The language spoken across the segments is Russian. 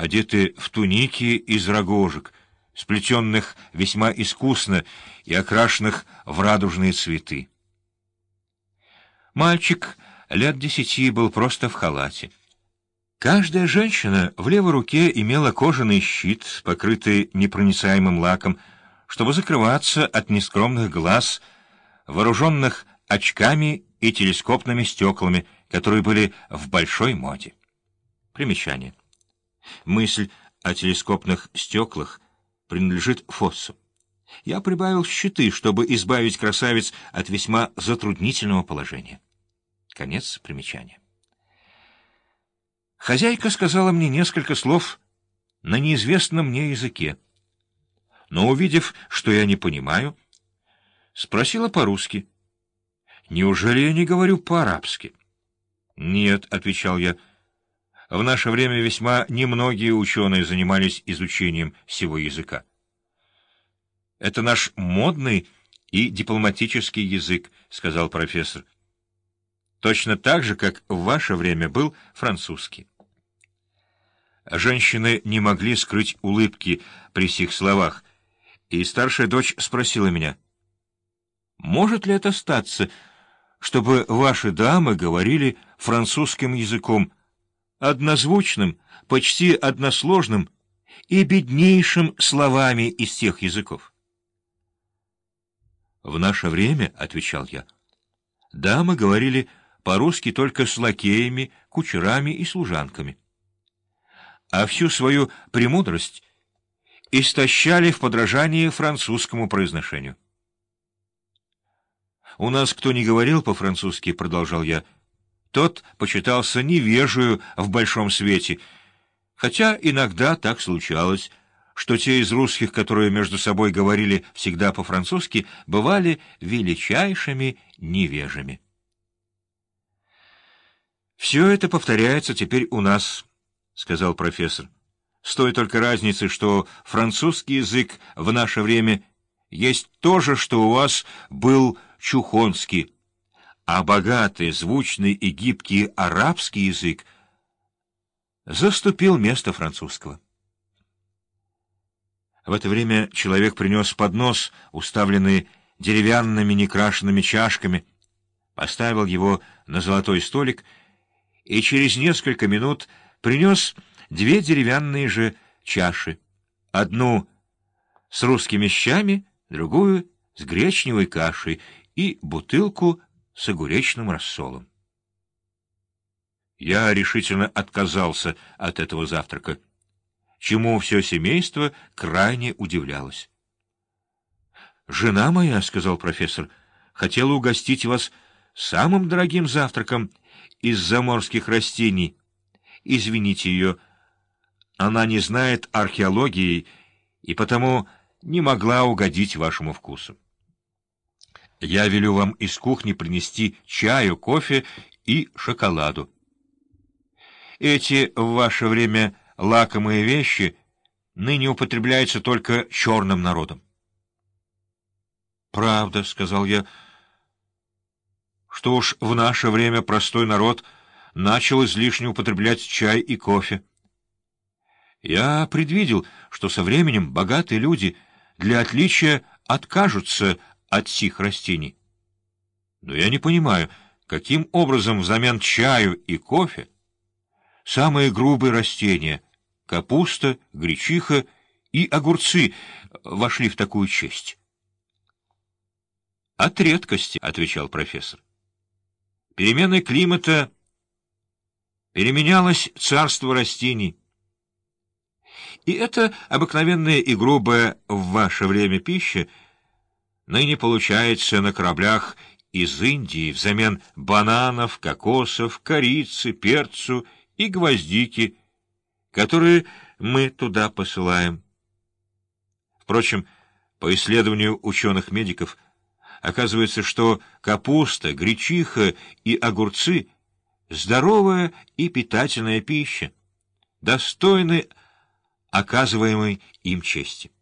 одеты в туники из рогожек, сплетенных весьма искусно и окрашенных в радужные цветы. Мальчик лет десяти был просто в халате. Каждая женщина в левой руке имела кожаный щит, покрытый непроницаемым лаком, чтобы закрываться от нескромных глаз, вооруженных очками и телескопными стеклами, которые были в большой моде. Примечание. Мысль о телескопных стеклах принадлежит Фоссу. Я прибавил щиты, чтобы избавить красавиц от весьма затруднительного положения. Конец примечания. Хозяйка сказала мне несколько слов на неизвестном мне языке, но, увидев, что я не понимаю, спросила по-русски. «Неужели я не говорю по-арабски?» «Нет», — отвечал я, — в наше время весьма немногие ученые занимались изучением всего языка. «Это наш модный и дипломатический язык», — сказал профессор. «Точно так же, как в ваше время был французский». Женщины не могли скрыть улыбки при сих словах, и старшая дочь спросила меня, «Может ли это статься, чтобы ваши дамы говорили французским языком, однозвучным, почти односложным и беднейшим словами из всех языков. «В наше время, — отвечал я, — дамы говорили по-русски только с лакеями, кучерами и служанками, а всю свою премудрость истощали в подражании французскому произношению. «У нас кто не говорил по-французски, — продолжал я, — тот почитался невежею в большом свете, хотя иногда так случалось, что те из русских, которые между собой говорили всегда по-французски, бывали величайшими невежами. «Все это повторяется теперь у нас», — сказал профессор. «С той только разницей, что французский язык в наше время есть то же, что у вас был чухонский» а богатый, звучный и гибкий арабский язык заступил место французского. В это время человек принес поднос, уставленный деревянными некрашенными чашками, поставил его на золотой столик и через несколько минут принес две деревянные же чаши, одну с русскими щами, другую с гречневой кашей и бутылку с огуречным рассолом. Я решительно отказался от этого завтрака, чему все семейство крайне удивлялось. «Жена моя, — сказал профессор, — хотела угостить вас самым дорогим завтраком из заморских растений. Извините ее, она не знает археологии и потому не могла угодить вашему вкусу. Я велю вам из кухни принести чаю, кофе и шоколаду. Эти в ваше время лакомые вещи ныне употребляются только черным народом. «Правда», — сказал я, — «что уж в наше время простой народ начал излишне употреблять чай и кофе. Я предвидел, что со временем богатые люди для отличия откажутся от сих растений. Но я не понимаю, каким образом взамен чаю и кофе самые грубые растения — капуста, гречиха и огурцы — вошли в такую честь. «От редкости», — отвечал профессор. «Перемены климата переменялось царство растений». И это обыкновенная и грубая в ваше время пища — ныне получается на кораблях из Индии взамен бананов, кокосов, корицы, перцу и гвоздики, которые мы туда посылаем. Впрочем, по исследованию ученых-медиков, оказывается, что капуста, гречиха и огурцы — здоровая и питательная пища, достойны оказываемой им чести.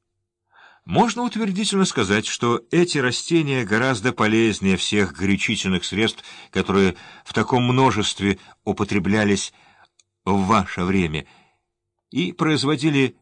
Можно утвердительно сказать, что эти растения гораздо полезнее всех горячительных средств, которые в таком множестве употреблялись в ваше время, и производили